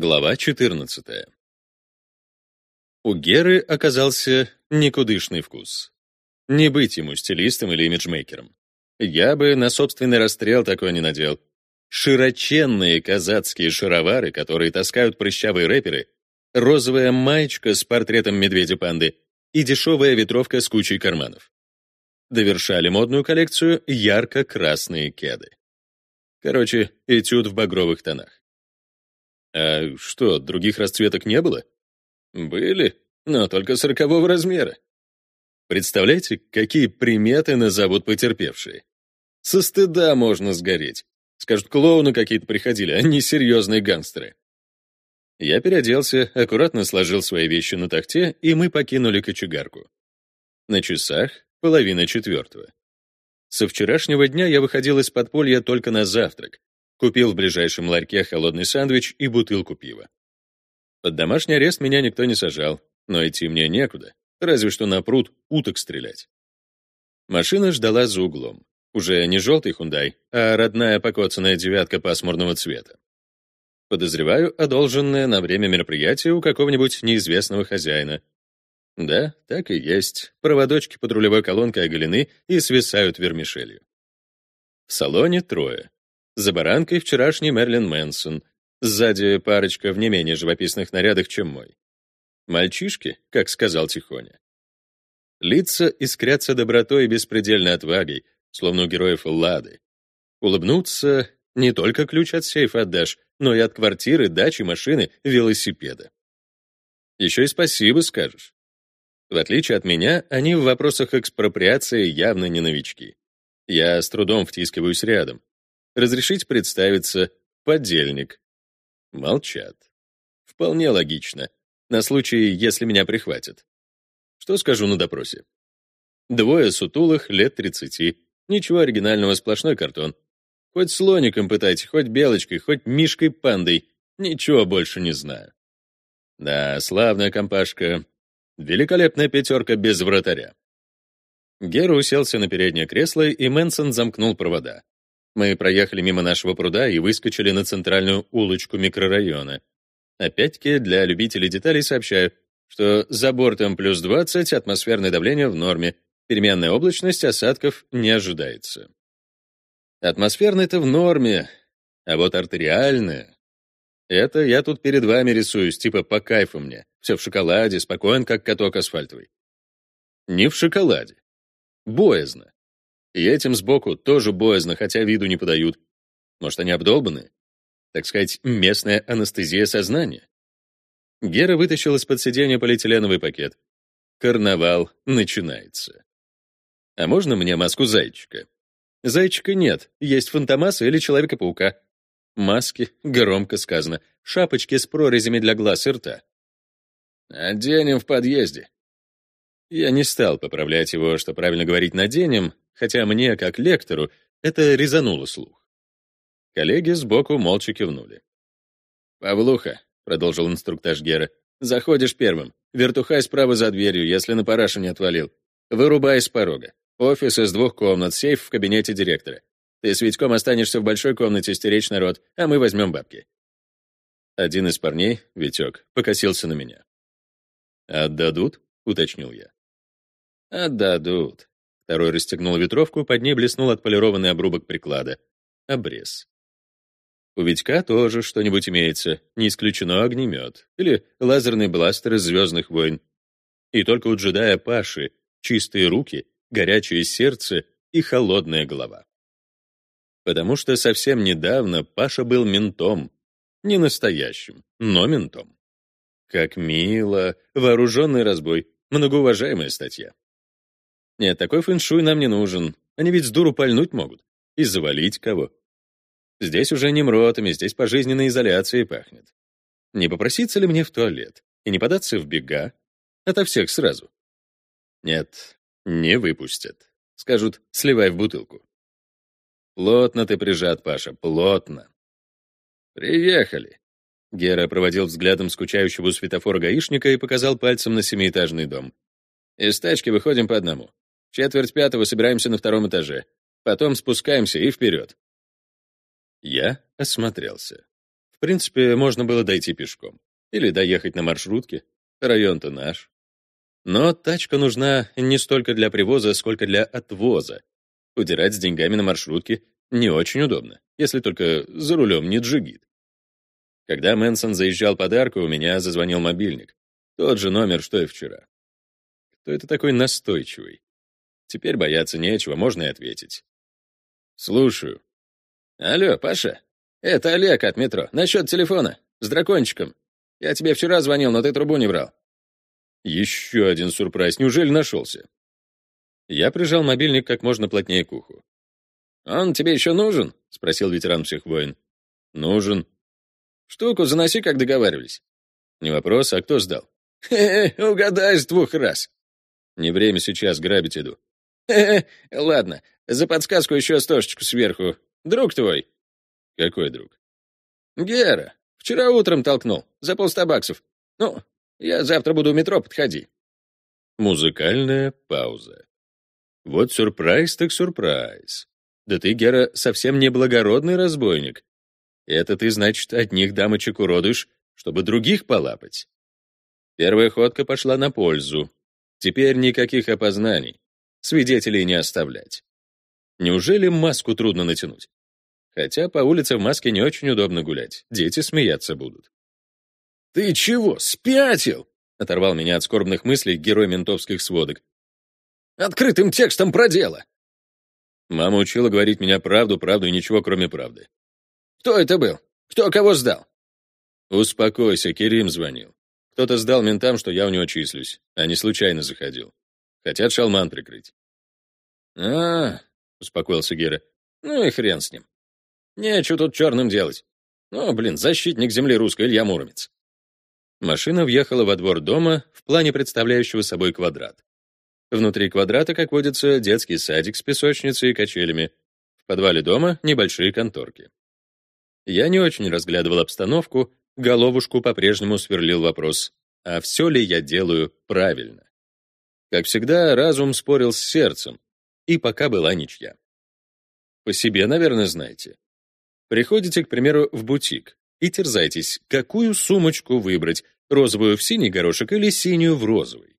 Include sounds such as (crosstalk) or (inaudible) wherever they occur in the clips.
Глава 14. У Геры оказался никудышный вкус. Не быть ему стилистом или имиджмейкером. Я бы на собственный расстрел такой не надел. Широченные казацкие шаровары, которые таскают прыщавые рэперы, розовая маечка с портретом медведя-панды и дешевая ветровка с кучей карманов. Довершали модную коллекцию ярко-красные кеды. Короче, этюд в багровых тонах. А что, других расцветок не было? Были, но только сорокового размера. Представляете, какие приметы назовут потерпевшие? Со стыда можно сгореть. Скажут, клоуны какие-то приходили, а не серьезные гангстеры. Я переоделся, аккуратно сложил свои вещи на тахте, и мы покинули кочегарку. На часах половина четвертого. Со вчерашнего дня я выходил из подполья только на завтрак, Купил в ближайшем ларьке холодный сэндвич и бутылку пива. Под домашний арест меня никто не сажал, но идти мне некуда, разве что на пруд уток стрелять. Машина ждала за углом. Уже не желтый хундай, а родная покоцанная девятка пасмурного цвета. Подозреваю, одолженная на время мероприятия у какого-нибудь неизвестного хозяина. Да, так и есть. Проводочки под рулевой колонкой оголены и свисают вермишелью. В салоне трое. За баранкой вчерашний Мерлин Мэнсон. Сзади парочка в не менее живописных нарядах, чем мой. Мальчишки, как сказал Тихоня. Лица искрятся добротой и беспредельной отвагой, словно у героев Лады. Улыбнуться не только ключ от сейфа отдашь, но и от квартиры, дачи, машины, велосипеда. Еще и спасибо скажешь. В отличие от меня, они в вопросах экспроприации явно не новички. Я с трудом втискиваюсь рядом. Разрешить представиться подельник. Молчат. Вполне логично. На случай, если меня прихватят. Что скажу на допросе? Двое сутулых, лет 30. Ничего оригинального, сплошной картон. Хоть слоником пытайте, хоть белочкой, хоть мишкой-пандой. Ничего больше не знаю. Да, славная компашка. Великолепная пятерка без вратаря. Гера уселся на переднее кресло, и Мэнсон замкнул провода. Мы проехали мимо нашего пруда и выскочили на центральную улочку микрорайона. Опять-таки, для любителей деталей сообщаю, что за бортом плюс 20, атмосферное давление в норме, переменная облачность, осадков не ожидается. Атмосферное-то в норме, а вот артериальное... Это я тут перед вами рисуюсь, типа по кайфу мне. Все в шоколаде, спокоен, как каток асфальтовый. Не в шоколаде. Боязно. И этим сбоку тоже боязно, хотя виду не подают. Может, они обдолбаны? Так сказать, местная анестезия сознания. Гера вытащил из-под сиденья полиэтиленовый пакет. Карнавал начинается. А можно мне маску зайчика? Зайчика нет, есть фантомаса или Человека-паука. Маски, громко сказано, шапочки с прорезями для глаз и рта. «Оденем в подъезде». Я не стал поправлять его, что правильно говорить «наденем», хотя мне, как лектору, это резануло слух. Коллеги сбоку молча кивнули. «Павлуха», — продолжил инструктаж Гера, — «заходишь первым. Вертухай справа за дверью, если на парашу не отвалил. Вырубай с порога. Офис из двух комнат, сейф в кабинете директора. Ты с Витьком останешься в большой комнате стеречь народ, а мы возьмем бабки». Один из парней, Витек, покосился на меня. «Отдадут?» — уточнил я. «Отдадут», Второй расстегнул ветровку, под ней блеснул отполированный обрубок приклада. Обрез. У Витька тоже что-нибудь имеется, не исключено огнемет или лазерный бластер из «Звездных войн». И только у джедая Паши чистые руки, горячее сердце и холодная голова. Потому что совсем недавно Паша был ментом. Не настоящим, но ментом. Как мило, вооруженный разбой, многоуважаемая статья. Нет, такой фэншуй нам не нужен. Они ведь с дуру пальнуть могут. И завалить кого. Здесь уже не мротами, здесь пожизненной изоляцией пахнет. Не попроситься ли мне в туалет? И не податься в бега? Ото всех сразу. Нет, не выпустят. Скажут, сливай в бутылку. Плотно ты прижат, Паша, плотно. Приехали. Гера проводил взглядом скучающего у светофора гаишника и показал пальцем на семиэтажный дом. Из тачки выходим по одному. Четверть пятого собираемся на втором этаже. Потом спускаемся и вперед. Я осмотрелся. В принципе, можно было дойти пешком. Или доехать на маршрутке. Район-то наш. Но тачка нужна не столько для привоза, сколько для отвоза. Удирать с деньгами на маршрутке не очень удобно, если только за рулем не джигит. Когда Мэнсон заезжал под арку, у меня зазвонил мобильник. Тот же номер, что и вчера. Кто это такой настойчивый? Теперь бояться нечего, можно и ответить. Слушаю. Алло, Паша? Это Олег от метро. Насчет телефона. С дракончиком. Я тебе вчера звонил, но ты трубу не брал. Еще один сюрприз. Неужели нашелся? Я прижал мобильник как можно плотнее к уху. «Он тебе еще нужен?» — спросил ветеран всех войн. «Нужен». «Штуку заноси, как договаривались». «Не вопрос, а кто сдал?» «Хе-хе, угадай с двух раз». «Не время сейчас, грабить иду». «Хе-хе, (laughs) ладно, за подсказку еще стошечку сверху. Друг твой?» «Какой друг?» «Гера. Вчера утром толкнул. За полста баксов. Ну, я завтра буду в метро, подходи». Музыкальная пауза. Вот сюрприз так сюрприз. Да ты, Гера, совсем не благородный разбойник. Это ты, значит, одних дамочек уродуешь, чтобы других полапать. Первая ходка пошла на пользу. Теперь никаких опознаний. Свидетелей не оставлять. Неужели маску трудно натянуть? Хотя по улице в маске не очень удобно гулять. Дети смеяться будут. «Ты чего, спятил?» — оторвал меня от скорбных мыслей герой ментовских сводок. «Открытым текстом про дело!» Мама учила говорить меня правду, правду и ничего, кроме правды. «Кто это был? Кто кого сдал?» «Успокойся, Керим звонил. Кто-то сдал ментам, что я у него числюсь, а не случайно заходил. Хотят шалман прикрыть». «А, — успокоился Гера, — ну и хрен с ним. Нечего тут черным делать. Ну, блин, защитник земли русской Илья Муромец. Машина въехала во двор дома в плане представляющего собой квадрат. Внутри квадрата, как водится, детский садик с песочницей и качелями. В подвале дома небольшие конторки. Я не очень разглядывал обстановку, головушку по-прежнему сверлил вопрос, а все ли я делаю правильно? Как всегда, разум спорил с сердцем, и пока была ничья. По себе, наверное, знаете. Приходите, к примеру, в бутик и терзайтесь, какую сумочку выбрать, розовую в синий горошек или синюю в розовый.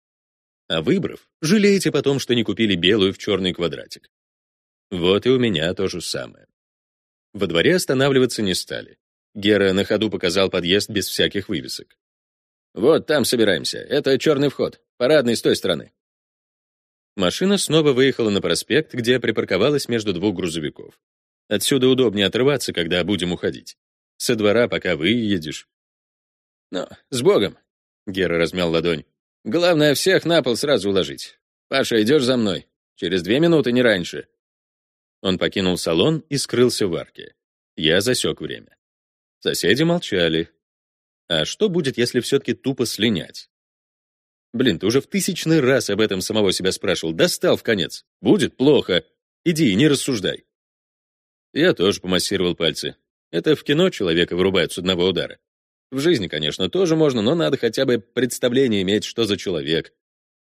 А выбрав, жалеете потом, что не купили белую в черный квадратик. Вот и у меня то же самое. Во дворе останавливаться не стали. Гера на ходу показал подъезд без всяких вывесок. «Вот там собираемся. Это черный вход. Парадный с той стороны». Машина снова выехала на проспект, где припарковалась между двух грузовиков. Отсюда удобнее отрываться, когда будем уходить. Со двора, пока выедешь. «Ну, с Богом!» — Гера размял ладонь. «Главное, всех на пол сразу уложить. Паша, идешь за мной. Через две минуты, не раньше». Он покинул салон и скрылся в арке. Я засек время. Соседи молчали. А что будет, если все-таки тупо слинять? Блин, ты уже в тысячный раз об этом самого себя спрашивал. Достал в конец. Будет плохо. Иди, не рассуждай. Я тоже помассировал пальцы. Это в кино человека вырубают с одного удара. В жизни, конечно, тоже можно, но надо хотя бы представление иметь, что за человек.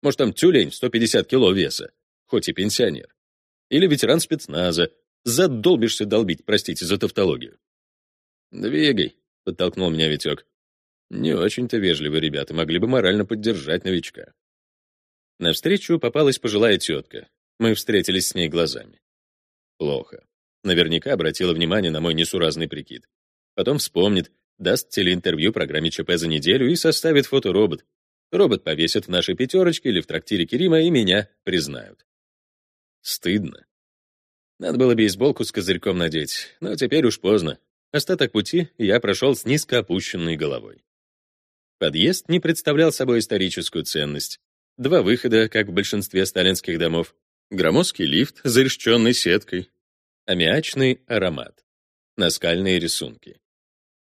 Может, там тюлень 150 кило веса, хоть и пенсионер. Или ветеран спецназа. Задолбишься долбить, простите за тавтологию. «Двигай», — подтолкнул меня Витек. Не очень-то вежливые ребята, могли бы морально поддержать новичка. Навстречу попалась пожилая тетка. Мы встретились с ней глазами. Плохо. Наверняка обратила внимание на мой несуразный прикид. Потом вспомнит, даст телеинтервью программе ЧП за неделю и составит фоторобот. Робот повесят в нашей пятерочке или в трактире Керима, и меня признают. Стыдно. Надо было бейсболку с козырьком надеть, но теперь уж поздно. Остаток пути я прошел с низко опущенной головой. Подъезд не представлял собой историческую ценность. Два выхода, как в большинстве сталинских домов. Громоздкий лифт, зарешченный сеткой, аммиачный аромат, наскальные рисунки.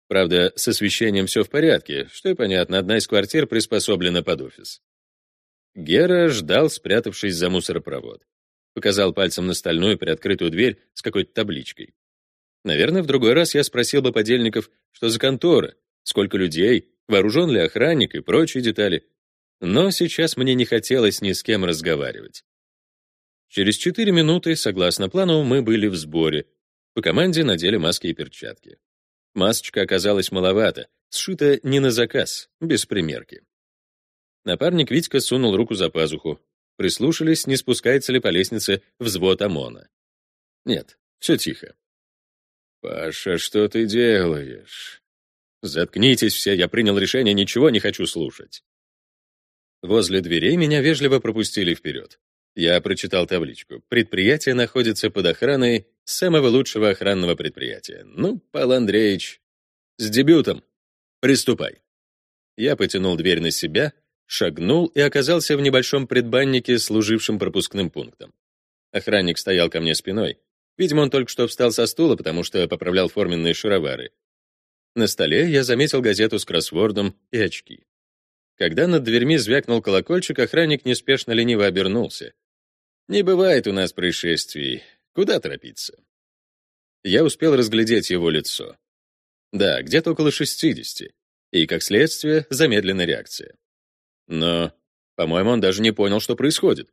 Правда, с освещением все в порядке, что и понятно, одна из квартир приспособлена под офис. Гера ждал, спрятавшись за мусоропровод. Показал пальцем на стальную приоткрытую дверь с какой-то табличкой. Наверное, в другой раз я спросил бы подельников, что за контора, сколько людей, вооружен ли охранник и прочие детали. Но сейчас мне не хотелось ни с кем разговаривать. Через четыре минуты, согласно плану, мы были в сборе. По команде надели маски и перчатки. Масочка оказалась маловато, сшита не на заказ, без примерки. Напарник Витька сунул руку за пазуху. Прислушались, не спускается ли по лестнице взвод ОМОНа. Нет, все тихо. «Паша, что ты делаешь?» «Заткнитесь все, я принял решение, ничего не хочу слушать». Возле дверей меня вежливо пропустили вперед. Я прочитал табличку. Предприятие находится под охраной самого лучшего охранного предприятия. Ну, Павел Андреевич, с дебютом. Приступай. Я потянул дверь на себя, шагнул и оказался в небольшом предбаннике, служившем пропускным пунктом. Охранник стоял ко мне спиной. Видимо, он только что встал со стула, потому что поправлял форменные шаровары. На столе я заметил газету с кроссвордом и очки. Когда над дверьми звякнул колокольчик, охранник неспешно лениво обернулся. Не бывает у нас происшествий. Куда торопиться? Я успел разглядеть его лицо. Да, где-то около 60. И, как следствие, замедленная реакция. Но, по-моему, он даже не понял, что происходит.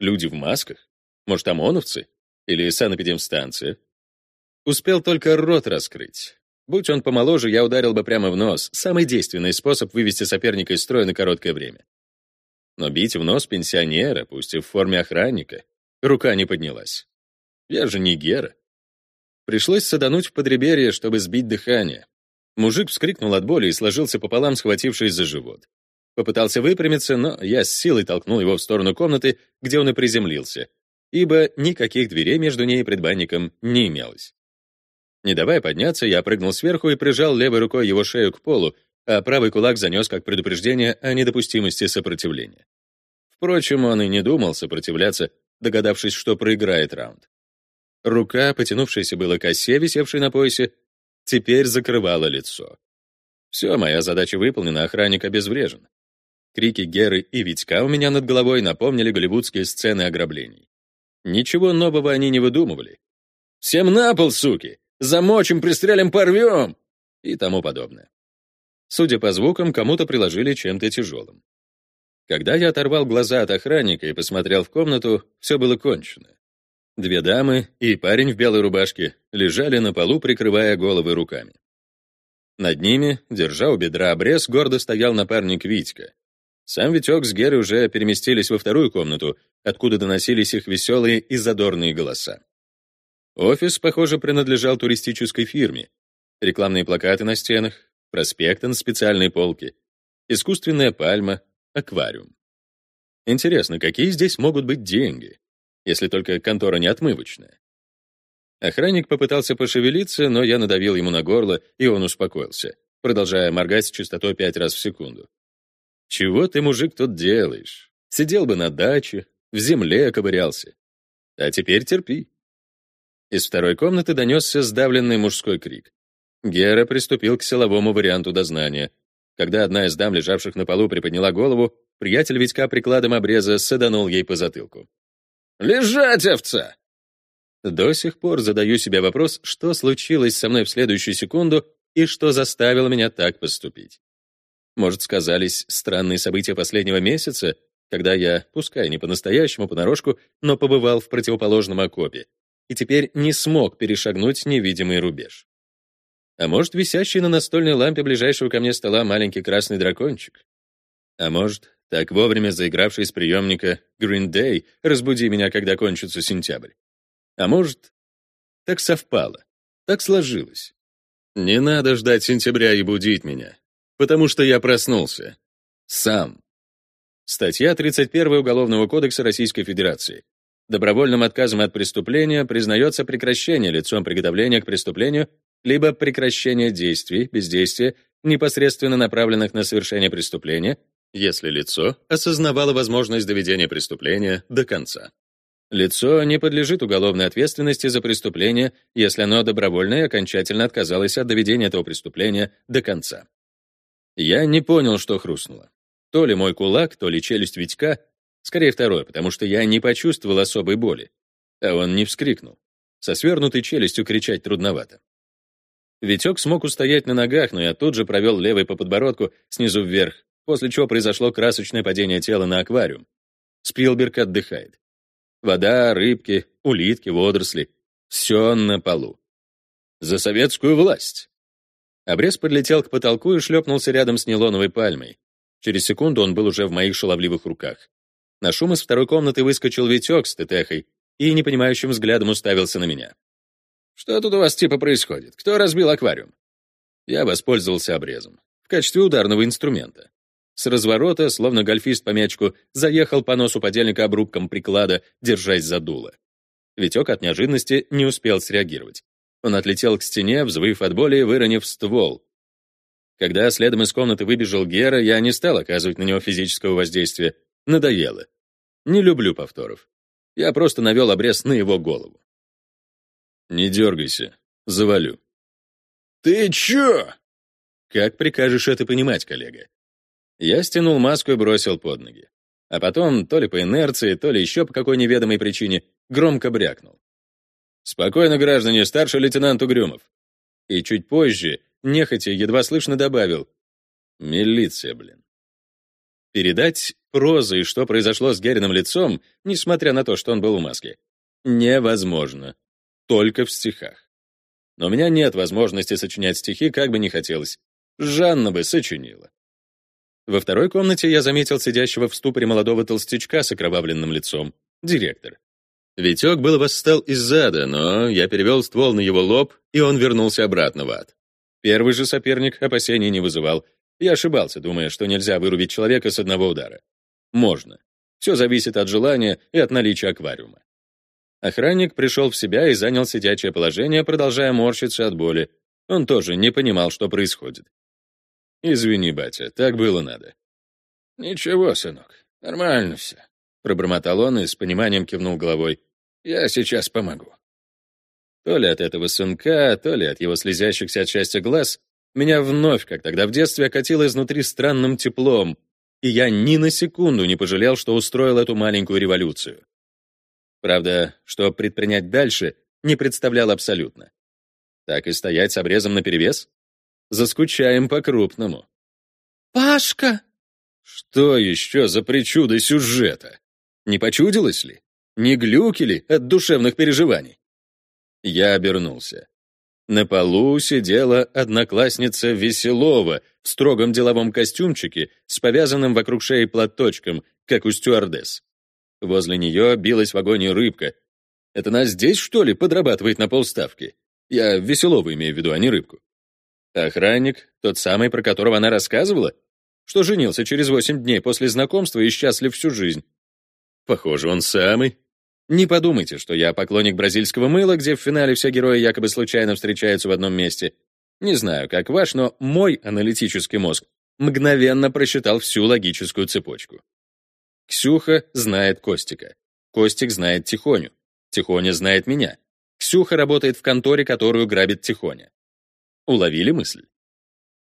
Люди в масках? Может, ОМОНовцы? Или санэпидемстанция? Успел только рот раскрыть. Будь он помоложе, я ударил бы прямо в нос. Самый действенный способ вывести соперника из строя на короткое время. Но бить в нос пенсионера, пусть и в форме охранника, рука не поднялась. Я же не Гера. Пришлось садануть в подреберье, чтобы сбить дыхание. Мужик вскрикнул от боли и сложился пополам, схватившись за живот. Попытался выпрямиться, но я с силой толкнул его в сторону комнаты, где он и приземлился, ибо никаких дверей между ней и предбанником не имелось. Не давая подняться, я прыгнул сверху и прижал левой рукой его шею к полу, а правый кулак занес как предупреждение о недопустимости сопротивления. Впрочем, он и не думал сопротивляться, догадавшись, что проиграет раунд. Рука, потянувшаяся было к осе, висевшей на поясе, теперь закрывала лицо. Все, моя задача выполнена, охранник обезврежен. Крики Геры и Витька у меня над головой напомнили голливудские сцены ограблений. Ничего нового они не выдумывали. «Всем на пол, суки! Замочим, пристрелим, порвем!» и тому подобное. Судя по звукам, кому-то приложили чем-то тяжелым. Когда я оторвал глаза от охранника и посмотрел в комнату, все было кончено. Две дамы и парень в белой рубашке лежали на полу, прикрывая головы руками. Над ними, держа у бедра обрез, гордо стоял напарник Витька. Сам Витек с Герой уже переместились во вторую комнату, откуда доносились их веселые и задорные голоса. Офис, похоже, принадлежал туристической фирме. Рекламные плакаты на стенах, проспекты на специальной полке, искусственная пальма, аквариум. Интересно, какие здесь могут быть деньги, если только контора не отмывочная? Охранник попытался пошевелиться, но я надавил ему на горло, и он успокоился, продолжая моргать с частотой пять раз в секунду. «Чего ты, мужик, тут делаешь? Сидел бы на даче, в земле ковырялся. А теперь терпи». Из второй комнаты донесся сдавленный мужской крик. Гера приступил к силовому варианту дознания. Когда одна из дам, лежавших на полу, приподняла голову, приятель Витька прикладом обреза саданул ей по затылку. «Лежать, овца!» До сих пор задаю себе вопрос, что случилось со мной в следующую секунду и что заставило меня так поступить. Может, сказались странные события последнего месяца, когда я, пускай не по-настоящему, понарошку, но побывал в противоположном окопе и теперь не смог перешагнуть невидимый рубеж. А может, висящий на настольной лампе ближайшего ко мне стола маленький красный дракончик? А может, так вовремя заигравший из приемника Green Day «Разбуди меня, когда кончится сентябрь». А может, так совпало, так сложилось. Не надо ждать сентября и будить меня, потому что я проснулся. Сам. Статья 31 Уголовного кодекса Российской Федерации. Добровольным отказом от преступления признается прекращение лицом приготовления к преступлению либо прекращение действий, бездействия, непосредственно направленных на совершение преступления, если лицо осознавало возможность доведения преступления до конца. Лицо не подлежит уголовной ответственности за преступление, если оно добровольно и окончательно отказалось от доведения этого преступления до конца. Я не понял, что хрустнуло. То ли мой кулак, то ли челюсть Витька, скорее второе, потому что я не почувствовал особой боли. А он не вскрикнул. Со свернутой челюстью кричать трудновато. Витек смог устоять на ногах, но я тут же провел левой по подбородку снизу вверх, после чего произошло красочное падение тела на аквариум. Спилберг отдыхает. Вода, рыбки, улитки, водоросли — все на полу. За советскую власть. Обрез подлетел к потолку и шлепнулся рядом с нейлоновой пальмой. Через секунду он был уже в моих шаловливых руках. На шум из второй комнаты выскочил Витек с тетехой и непонимающим взглядом уставился на меня. «Что тут у вас типа происходит? Кто разбил аквариум?» Я воспользовался обрезом в качестве ударного инструмента. С разворота, словно гольфист по мячку, заехал по носу подельника обрубком приклада, держась за дуло. Витек от неожиданности не успел среагировать. Он отлетел к стене, взвыв от боли и выронив ствол. Когда следом из комнаты выбежал Гера, я не стал оказывать на него физического воздействия. Надоело. Не люблю повторов. Я просто навел обрез на его голову. «Не дергайся. Завалю». «Ты чё?» «Как прикажешь это понимать, коллега?» Я стянул маску и бросил под ноги. А потом, то ли по инерции, то ли еще по какой неведомой причине, громко брякнул. «Спокойно, граждане, старший лейтенант Угрюмов». И чуть позже, нехотя, едва слышно добавил. «Милиция, блин». Передать прозой, что произошло с Гериным лицом, несмотря на то, что он был в маске, невозможно. Только в стихах. Но у меня нет возможности сочинять стихи, как бы ни хотелось. Жанна бы сочинила. Во второй комнате я заметил сидящего в ступоре молодого толстячка с окровавленным лицом. Директор. Витек был восстал из зада, но я перевел ствол на его лоб, и он вернулся обратно в ад. Первый же соперник опасений не вызывал. Я ошибался, думая, что нельзя вырубить человека с одного удара. Можно. Все зависит от желания и от наличия аквариума. Охранник пришел в себя и занял сидячее положение, продолжая морщиться от боли. Он тоже не понимал, что происходит. «Извини, батя, так было надо». «Ничего, сынок, нормально все», — пробормотал он и с пониманием кивнул головой. Я сейчас помогу». То ли от этого сынка, то ли от его слезящихся от счастья глаз, меня вновь, как тогда в детстве, окатило изнутри странным теплом, и я ни на секунду не пожалел, что устроил эту маленькую революцию. Правда, что предпринять дальше, не представлял абсолютно. Так и стоять с обрезом наперевес? Заскучаем по-крупному. «Пашка!» Что еще за причуды сюжета? Не почудилось ли? Не глюки ли от душевных переживаний? Я обернулся. На полу сидела одноклассница Веселова в строгом деловом костюмчике с повязанным вокруг шеи платочком, как у стюардесс. Возле нее билась в агонии рыбка. Это она здесь, что ли, подрабатывает на полставки? Я Веселову имею в виду, а не рыбку. Охранник, тот самый, про которого она рассказывала, что женился через восемь дней после знакомства и счастлив всю жизнь. Похоже, он самый. Не подумайте, что я поклонник бразильского мыла, где в финале все герои якобы случайно встречаются в одном месте. Не знаю, как ваш, но мой аналитический мозг мгновенно просчитал всю логическую цепочку. Ксюха знает Костика. Костик знает Тихоню. Тихоня знает меня. Ксюха работает в конторе, которую грабит Тихоня. Уловили мысль?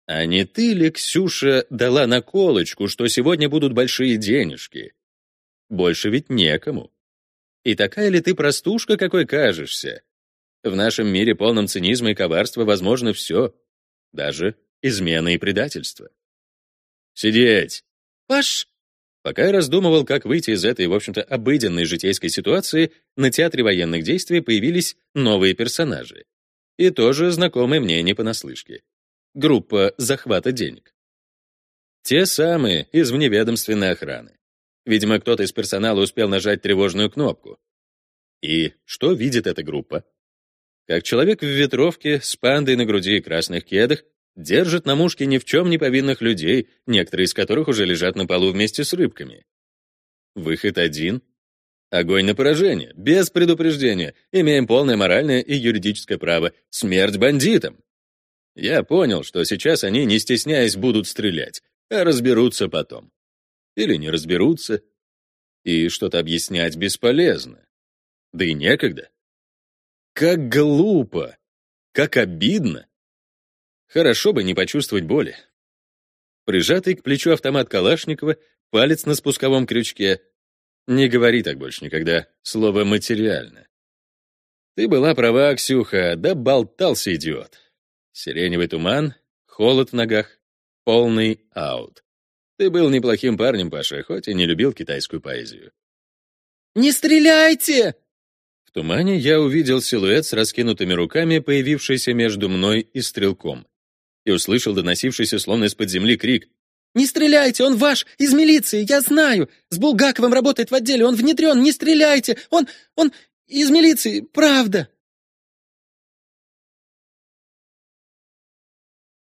А не ты ли, Ксюша, дала наколочку, что сегодня будут большие денежки? Больше ведь некому. И такая ли ты простушка, какой кажешься? В нашем мире полном цинизма и коварства возможно все, даже измена и предательство. Сидеть! Паш! Пока я раздумывал, как выйти из этой, в общем-то, обыденной житейской ситуации, на театре военных действий появились новые персонажи. И тоже знакомые мне не понаслышке. Группа захвата денег. Те самые из вневедомственной охраны. Видимо, кто-то из персонала успел нажать тревожную кнопку. И что видит эта группа? Как человек в ветровке с пандой на груди и красных кедах держит на мушке ни в чем не повинных людей, некоторые из которых уже лежат на полу вместе с рыбками. Выход один — огонь на поражение, без предупреждения, имеем полное моральное и юридическое право, смерть бандитам. Я понял, что сейчас они, не стесняясь, будут стрелять, а разберутся потом или не разберутся, и что-то объяснять бесполезно. Да и некогда. Как глупо, как обидно. Хорошо бы не почувствовать боли. Прижатый к плечу автомат Калашникова, палец на спусковом крючке. Не говори так больше никогда, слово «материально». Ты была права, Ксюха, да болтался идиот. Сиреневый туман, холод в ногах, полный аут. Ты был неплохим парнем, Паша, хоть и не любил китайскую поэзию. «Не стреляйте!» В тумане я увидел силуэт с раскинутыми руками, появившийся между мной и стрелком. и услышал доносившийся словно из-под земли крик. «Не стреляйте, он ваш, из милиции, я знаю! С Булгаковым работает в отделе, он внедрен, не стреляйте! Он, он из милиции, правда!»